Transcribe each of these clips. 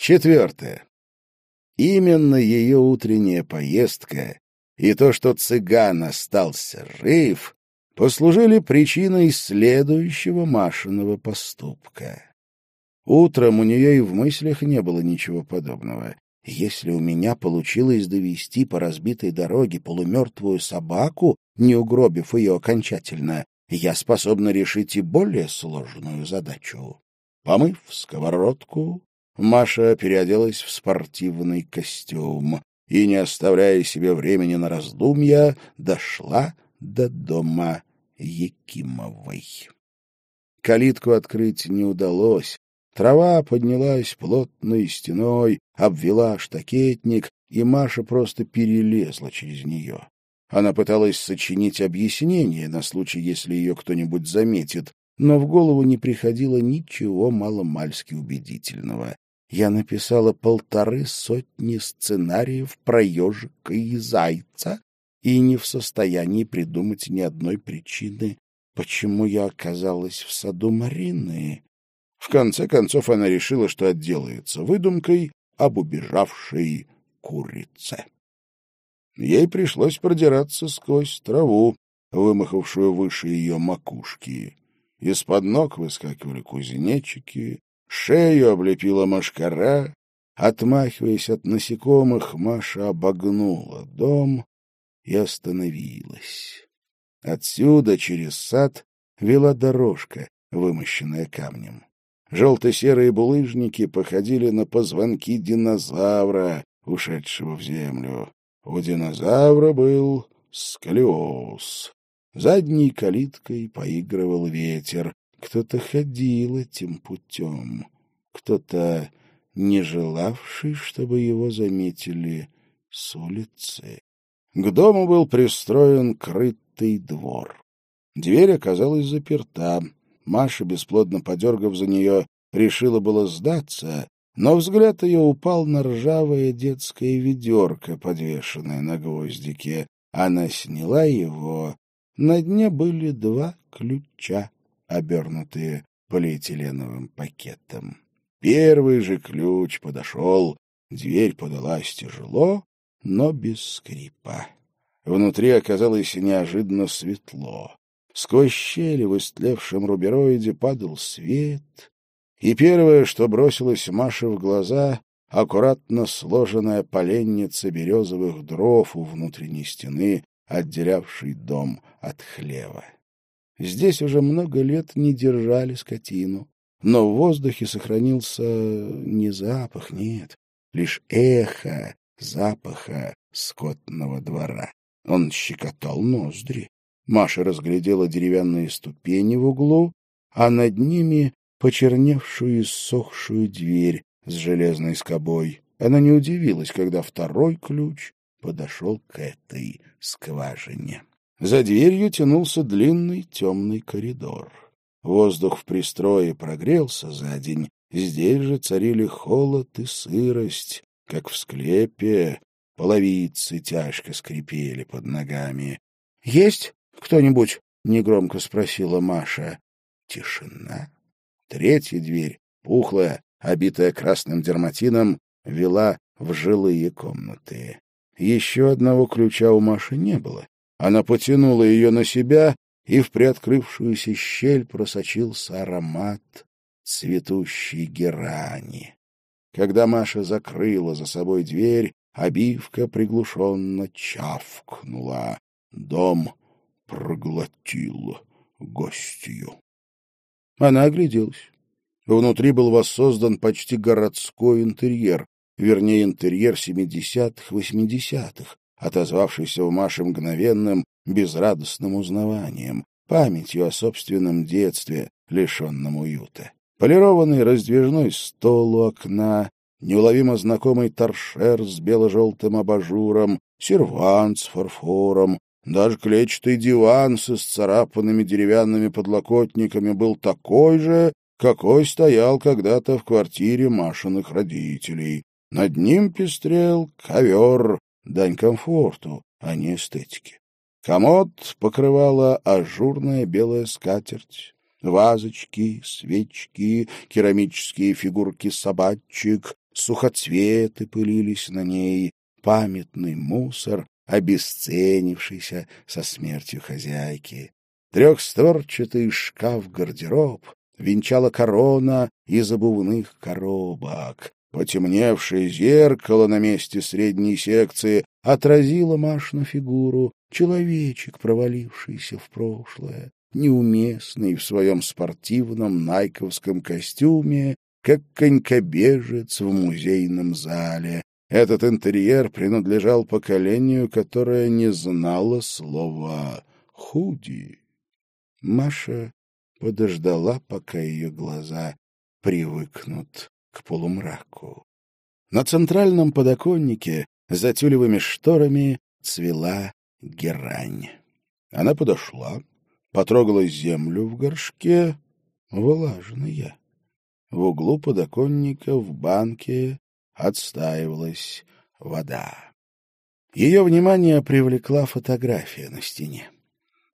Четвертое. Именно ее утренняя поездка и то, что цыган остался жив, послужили причиной следующего Машиного поступка. Утром у нее и в мыслях не было ничего подобного. Если у меня получилось довести по разбитой дороге полумертвую собаку, не угробив ее окончательно, я способна решить и более сложную задачу. Помыв сковородку, Маша переоделась в спортивный костюм и, не оставляя себе времени на раздумья, дошла до дома Якимовой. Калитку открыть не удалось. Трава поднялась плотной стеной, обвела штакетник, и Маша просто перелезла через нее. Она пыталась сочинить объяснение на случай, если ее кто-нибудь заметит, но в голову не приходило ничего маломальски убедительного я написала полторы сотни сценариев про ежика и зайца и не в состоянии придумать ни одной причины, почему я оказалась в саду Марины. В конце концов она решила, что отделается выдумкой об убежавшей курице. Ей пришлось продираться сквозь траву, вымахавшую выше ее макушки. Из-под ног выскакивали кузнечики, Шею облепила машкара. Отмахиваясь от насекомых, Маша обогнула дом и остановилась. Отсюда через сад вела дорожка, вымощенная камнем. Желто-серые булыжники походили на позвонки динозавра, ушедшего в землю. У динозавра был сколиоз. Задней калиткой поигрывал ветер. Кто-то ходил этим путем, кто-то не желавший, чтобы его заметили с улицы. К дому был пристроен крытый двор. Дверь оказалась заперта. Маша, бесплодно подергав за нее, решила было сдаться, но взгляд ее упал на ржавое детское ведерко, подвешенное на гвоздике. Она сняла его. На дне были два ключа обернутые полиэтиленовым пакетом. Первый же ключ подошел, дверь подалась тяжело, но без скрипа. Внутри оказалось неожиданно светло. Сквозь щели в истлевшем рубероиде падал свет, и первое, что бросилось Маше в глаза, аккуратно сложенная поленница березовых дров у внутренней стены, отделявшей дом от хлева. Здесь уже много лет не держали скотину, но в воздухе сохранился не запах, нет, лишь эхо запаха скотного двора. Он щекотал ноздри. Маша разглядела деревянные ступени в углу, а над ними почерневшую и ссохшую дверь с железной скобой. Она не удивилась, когда второй ключ подошел к этой скважине. За дверью тянулся длинный темный коридор. Воздух в пристрое прогрелся за день, здесь же царили холод и сырость, как в склепе. Половицы тяжко скрипели под ногами. — Есть кто-нибудь? — негромко спросила Маша. Тишина. Третья дверь, пухлая, обитая красным дерматином, вела в жилые комнаты. Еще одного ключа у Маши не было. Она потянула ее на себя, и в приоткрывшуюся щель просочился аромат цветущей герани. Когда Маша закрыла за собой дверь, обивка приглушенно чавкнула. Дом проглотил гостью. Она огляделась. Внутри был воссоздан почти городской интерьер, вернее, интерьер семидесятых-восьмидесятых, отозвавшийся в Маше мгновенным, безрадостным узнаванием, памятью о собственном детстве, лишенном уюта. Полированный раздвижной стол у окна, неуловимо знакомый торшер с бело-желтым абажуром, сервант с фарфором, даже клетчатый диван с исцарапанными деревянными подлокотниками был такой же, какой стоял когда-то в квартире Машиных родителей. Над ним пестрел ковер дань комфорту, а не эстетике. Комод покрывала ажурная белая скатерть, вазочки, свечки, керамические фигурки собачек, сухоцветы пылились на ней, памятный мусор, обесценившийся со смертью хозяйки. Трехстворчатый шкаф-гардероб венчала корона из обувных коробок. Потемневшее зеркало на месте средней секции отразило Машину фигуру, человечек, провалившийся в прошлое, неуместный в своем спортивном найковском костюме, как конькобежец в музейном зале. Этот интерьер принадлежал поколению, которое не знало слова «худи». Маша подождала, пока ее глаза привыкнут к полумраку. На центральном подоконнике за тюлевыми шторами цвела герань. Она подошла, потрогала землю в горшке, влажная. В углу подоконника в банке отстаивалась вода. Ее внимание привлекла фотография на стене.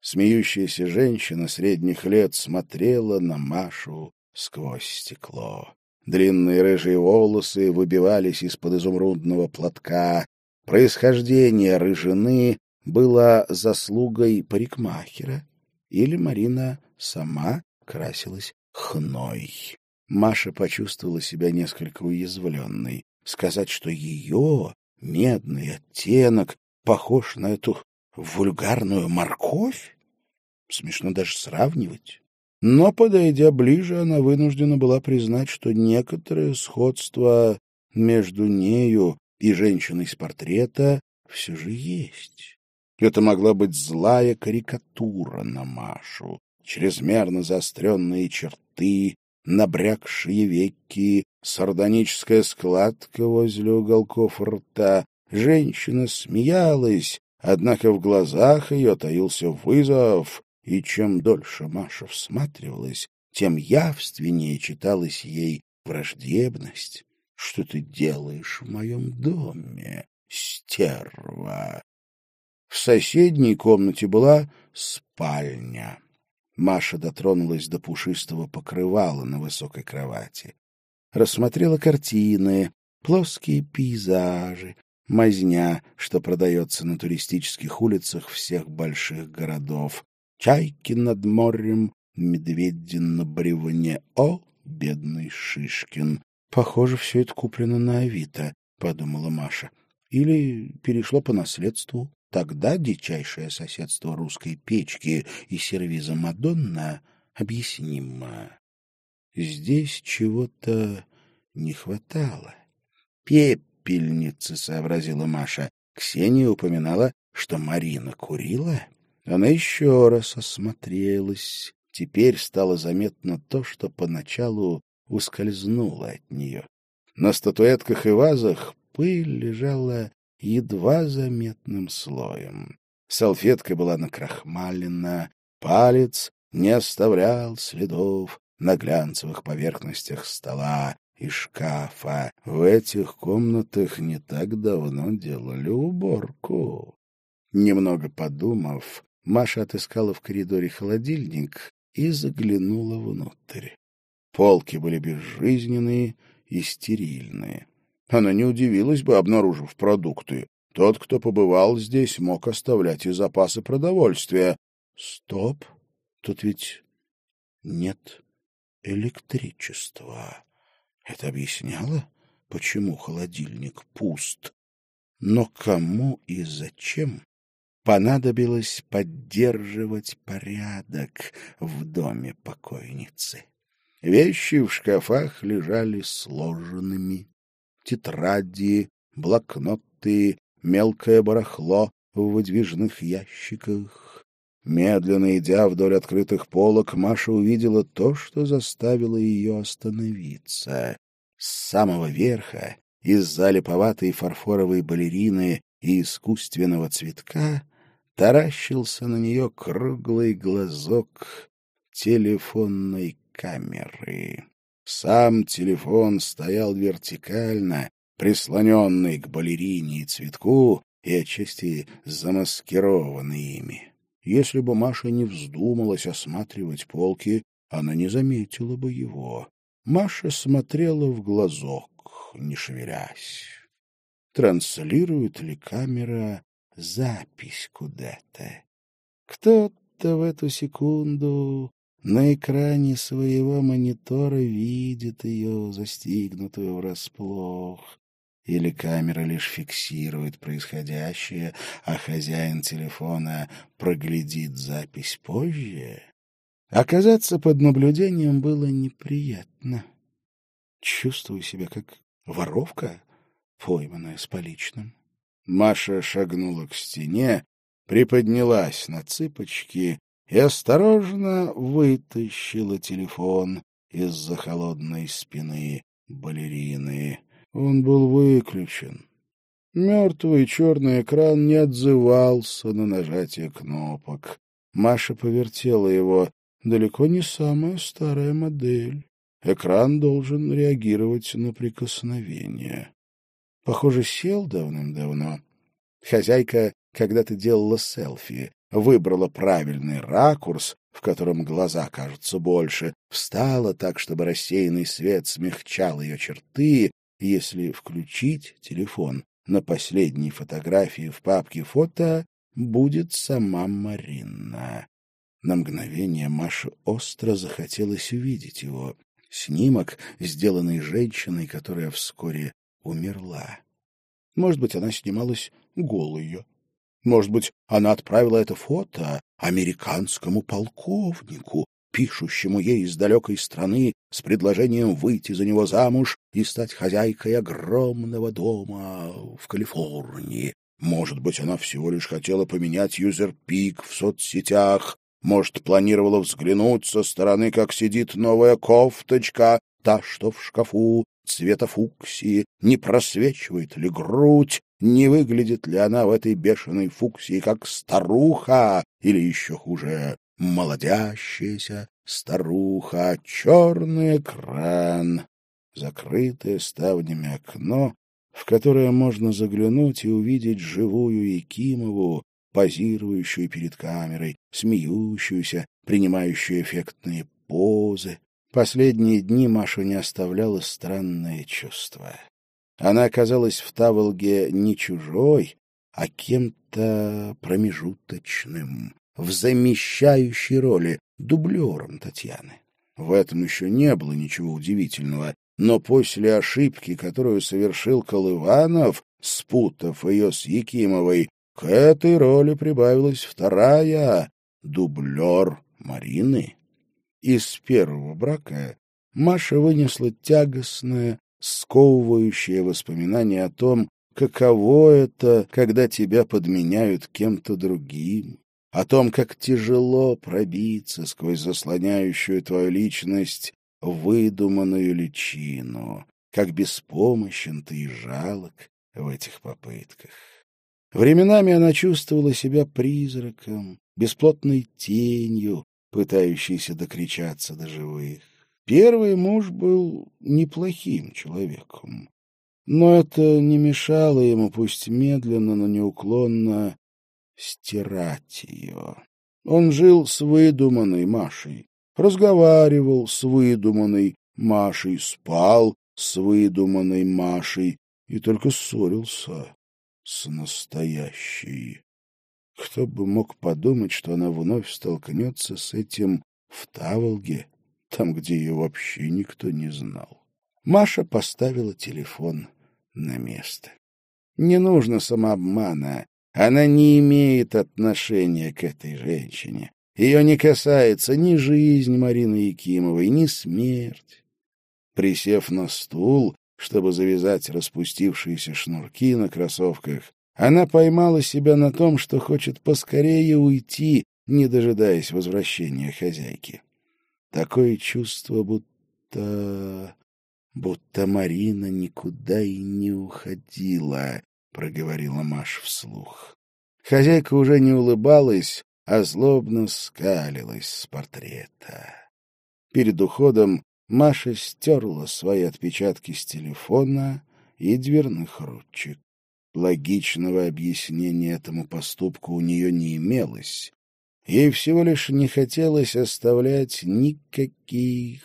Смеющаяся женщина средних лет смотрела на Машу сквозь стекло. Длинные рыжие волосы выбивались из-под изумрудного платка. Происхождение рыжины было заслугой парикмахера, или Марина сама красилась хной. Маша почувствовала себя несколько уязвленной. Сказать, что ее медный оттенок похож на эту вульгарную морковь? Смешно даже сравнивать. Но, подойдя ближе, она вынуждена была признать, что некоторое сходство между нею и женщиной с портрета все же есть. Это могла быть злая карикатура на Машу, чрезмерно заостренные черты, набрякшие веки, сардоническая складка возле уголков рта. Женщина смеялась, однако в глазах ее таился вызов, и чем дольше Маша всматривалась, тем явственнее читалась ей враждебность. «Что ты делаешь в моем доме, стерва?» В соседней комнате была спальня. Маша дотронулась до пушистого покрывала на высокой кровати. Рассмотрела картины, плоские пейзажи, мазня, что продается на туристических улицах всех больших городов. Чайки над морем, медведи на бревне. О, бедный Шишкин! Похоже, все это куплено на Авито, — подумала Маша. Или перешло по наследству. Тогда дичайшее соседство русской печки и сервиза Мадонна объяснимо. Здесь чего-то не хватало. «Пепельницы», — сообразила Маша. Ксения упоминала, что Марина курила. Она еще раз осмотрелась. Теперь стало заметно то, что поначалу ускользнуло от нее. На статуэтках и вазах пыль лежала едва заметным слоем. Салфетка была накрахмалена, палец не оставлял следов на глянцевых поверхностях стола и шкафа. В этих комнатах не так давно делали уборку. Немного подумав, Маша отыскала в коридоре холодильник и заглянула внутрь. Полки были безжизненные и стерильные. Она не удивилась бы, обнаружив продукты. Тот, кто побывал здесь, мог оставлять и запасы продовольствия. Стоп! Тут ведь нет электричества. Это объясняло, почему холодильник пуст. Но кому и зачем понадобилось поддерживать порядок в доме покойницы? Вещи в шкафах лежали сложенными тетради, блокноты, мелкое барахло в выдвижных ящиках. Медленно идя вдоль открытых полок, Маша увидела то, что заставило ее остановиться. С самого верха, из-за липоватой фарфоровой балерины и искусственного цветка, таращился на нее круглый глазок телефонной камеры. Сам телефон стоял вертикально, прислоненный к балерине и цветку, и отчасти замаскированный ими. Если бы Маша не вздумалась осматривать полки, она не заметила бы его. Маша смотрела в глазок. не шевелясь. Транслирует ли камера запись куда-то? Кто-то в эту секунду на экране своего монитора видит ее, застигнутую врасплох. Или камера лишь фиксирует происходящее, а хозяин телефона проглядит запись позже? Оказаться под наблюдением было неприятно. Чувствую себя как воровка, пойманная с поличным. Маша шагнула к стене, приподнялась на цыпочки и осторожно вытащила телефон из-за холодной спины балерины. Он был выключен. Мертвый черный экран не отзывался на нажатие кнопок. Маша повертела его. Далеко не самая старая модель. Экран должен реагировать на прикосновение. Похоже, сел давным-давно. Хозяйка когда-то делала селфи, выбрала правильный ракурс, в котором глаза кажутся больше, встала так, чтобы рассеянный свет смягчал ее черты, если включить телефон. На последней фотографии в папке фото будет сама Марина. На мгновение Маше остро захотелось увидеть его. Снимок, сделанный женщиной, которая вскоре умерла. Может быть, она снималась голую. Может быть, она отправила это фото американскому полковнику, пишущему ей из далекой страны с предложением выйти за него замуж и стать хозяйкой огромного дома в Калифорнии. Может быть, она всего лишь хотела поменять юзерпик в соцсетях, может, планировала взглянуть со стороны, как сидит новая кофточка, та, что в шкафу, цвета фуксии, не просвечивает ли грудь, не выглядит ли она в этой бешеной фуксии как старуха, или еще хуже, молодящаяся старуха, черный экран, закрытое ставнями окно, в которое можно заглянуть и увидеть живую Якимову, позирующую перед камерой, смеющуюся, принимающую эффектные позы. Последние дни Машу не оставляло странное чувство. Она оказалась в Таволге не чужой, а кем-то промежуточным, в замещающей роли, дублером Татьяны. В этом еще не было ничего удивительного, но после ошибки, которую совершил Колыванов, спутав ее с Якимовой, к этой роли прибавилась вторая — дублер Марины. Из первого брака Маша вынесла тягостное, сковывающее воспоминание о том, каково это, когда тебя подменяют кем-то другим, о том, как тяжело пробиться сквозь заслоняющую твою личность выдуманную личину, как беспомощен ты и жалок в этих попытках. Временами она чувствовала себя призраком, бесплотной тенью, пытающейся докричаться до живых. Первый муж был неплохим человеком, но это не мешало ему, пусть медленно, но неуклонно, стирать ее. Он жил с выдуманной Машей, разговаривал с выдуманной Машей, спал с выдуманной Машей и только ссорился с настоящей. Кто бы мог подумать, что она вновь столкнется с этим в Таволге, там, где ее вообще никто не знал. Маша поставила телефон на место. Не нужно самообмана. Она не имеет отношения к этой женщине. Ее не касается ни жизнь Марины Якимовой, ни смерть. Присев на стул, чтобы завязать распустившиеся шнурки на кроссовках, она поймала себя на том, что хочет поскорее уйти, не дожидаясь возвращения хозяйки. Такое чувство, будто... будто Марина никуда и не уходила, — проговорила Маш вслух. Хозяйка уже не улыбалась, а злобно скалилась с портрета. Перед уходом Маша стерла свои отпечатки с телефона и дверных ручек. Логичного объяснения этому поступку у нее не имелось, Ей всего лишь не хотелось оставлять никаких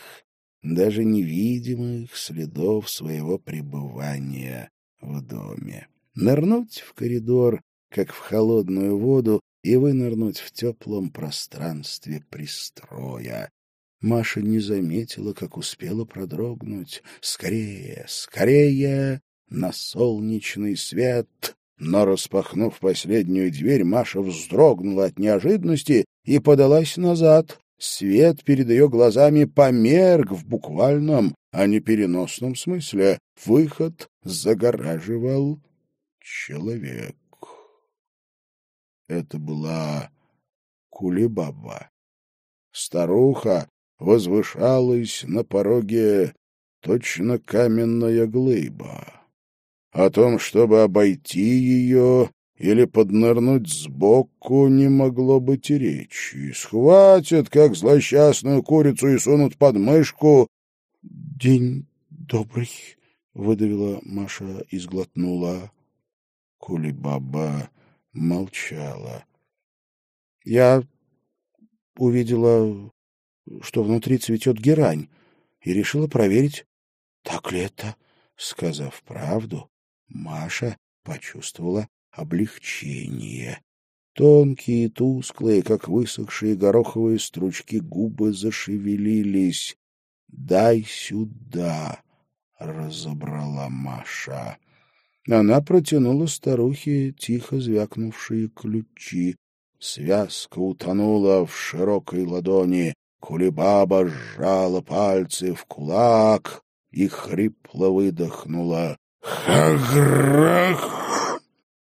даже невидимых следов своего пребывания в доме. Нырнуть в коридор, как в холодную воду, и вынырнуть в теплом пространстве пристроя. Маша не заметила, как успела продрогнуть. Скорее, скорее на солнечный свет! Но, распахнув последнюю дверь, Маша вздрогнула от неожиданности и подалась назад. Свет перед ее глазами померк в буквальном, а не переносном смысле. Выход загораживал человек. Это была Кулибаба. Старуха возвышалась на пороге точно каменная глыба. О том, чтобы обойти ее или поднырнуть сбоку, не могло быть и речи. Схватят, как злосчастную курицу, и сунут под мышку. — День добрый, — выдавила Маша и сглотнула. Кулибаба молчала. Я увидела, что внутри цветет герань, и решила проверить, так ли это. Сказав правду, Маша почувствовала облегчение. Тонкие, тусклые, как высохшие гороховые стручки, губы зашевелились. «Дай сюда!» — разобрала Маша. Она протянула старухе тихо звякнувшие ключи. Связка утонула в широкой ладони. Кулебаба сжала пальцы в кулак и хрипло выдохнула. «Хаграх!»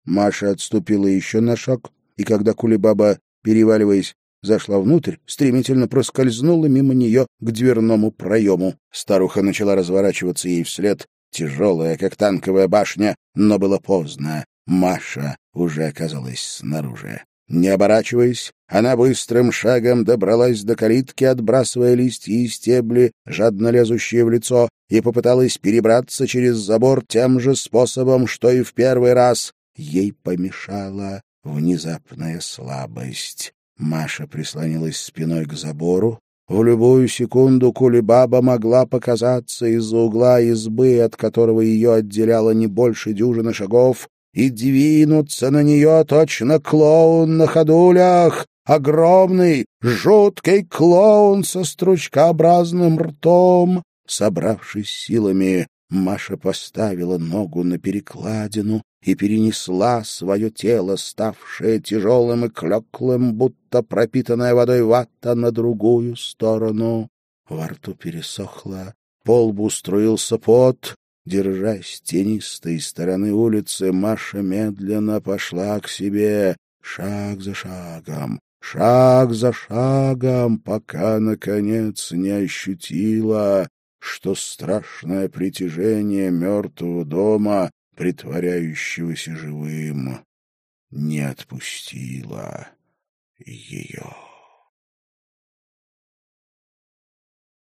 Маша отступила еще на шаг, и когда Кулебаба, переваливаясь, зашла внутрь, стремительно проскользнула мимо нее к дверному проему. Старуха начала разворачиваться ей вслед, тяжелая, как танковая башня, но было поздно. Маша уже оказалась снаружи. Не оборачиваясь, она быстрым шагом добралась до калитки, отбрасывая листья и стебли, жадно лезущие в лицо, и попыталась перебраться через забор тем же способом, что и в первый раз. Ей помешала внезапная слабость. Маша прислонилась спиной к забору, в любую секунду Кулибаба могла показаться из-за угла избы, от которого ее отделяло не больше дюжины шагов, и двинуться на нее точно клоун на ходулях, огромный, жуткий клоун со стручкообразным ртом. Собравшись силами, Маша поставила ногу на перекладину и перенесла свое тело, ставшее тяжелым и клеклым, будто пропитанная водой вата, на другую сторону. Во рту пересохло, по лбу струился пот. Держась тенистой стороны улицы, Маша медленно пошла к себе, шаг за шагом, шаг за шагом, пока, наконец, не ощутила, что страшное притяжение мертвого дома притворяющегося живым, не отпустила ее.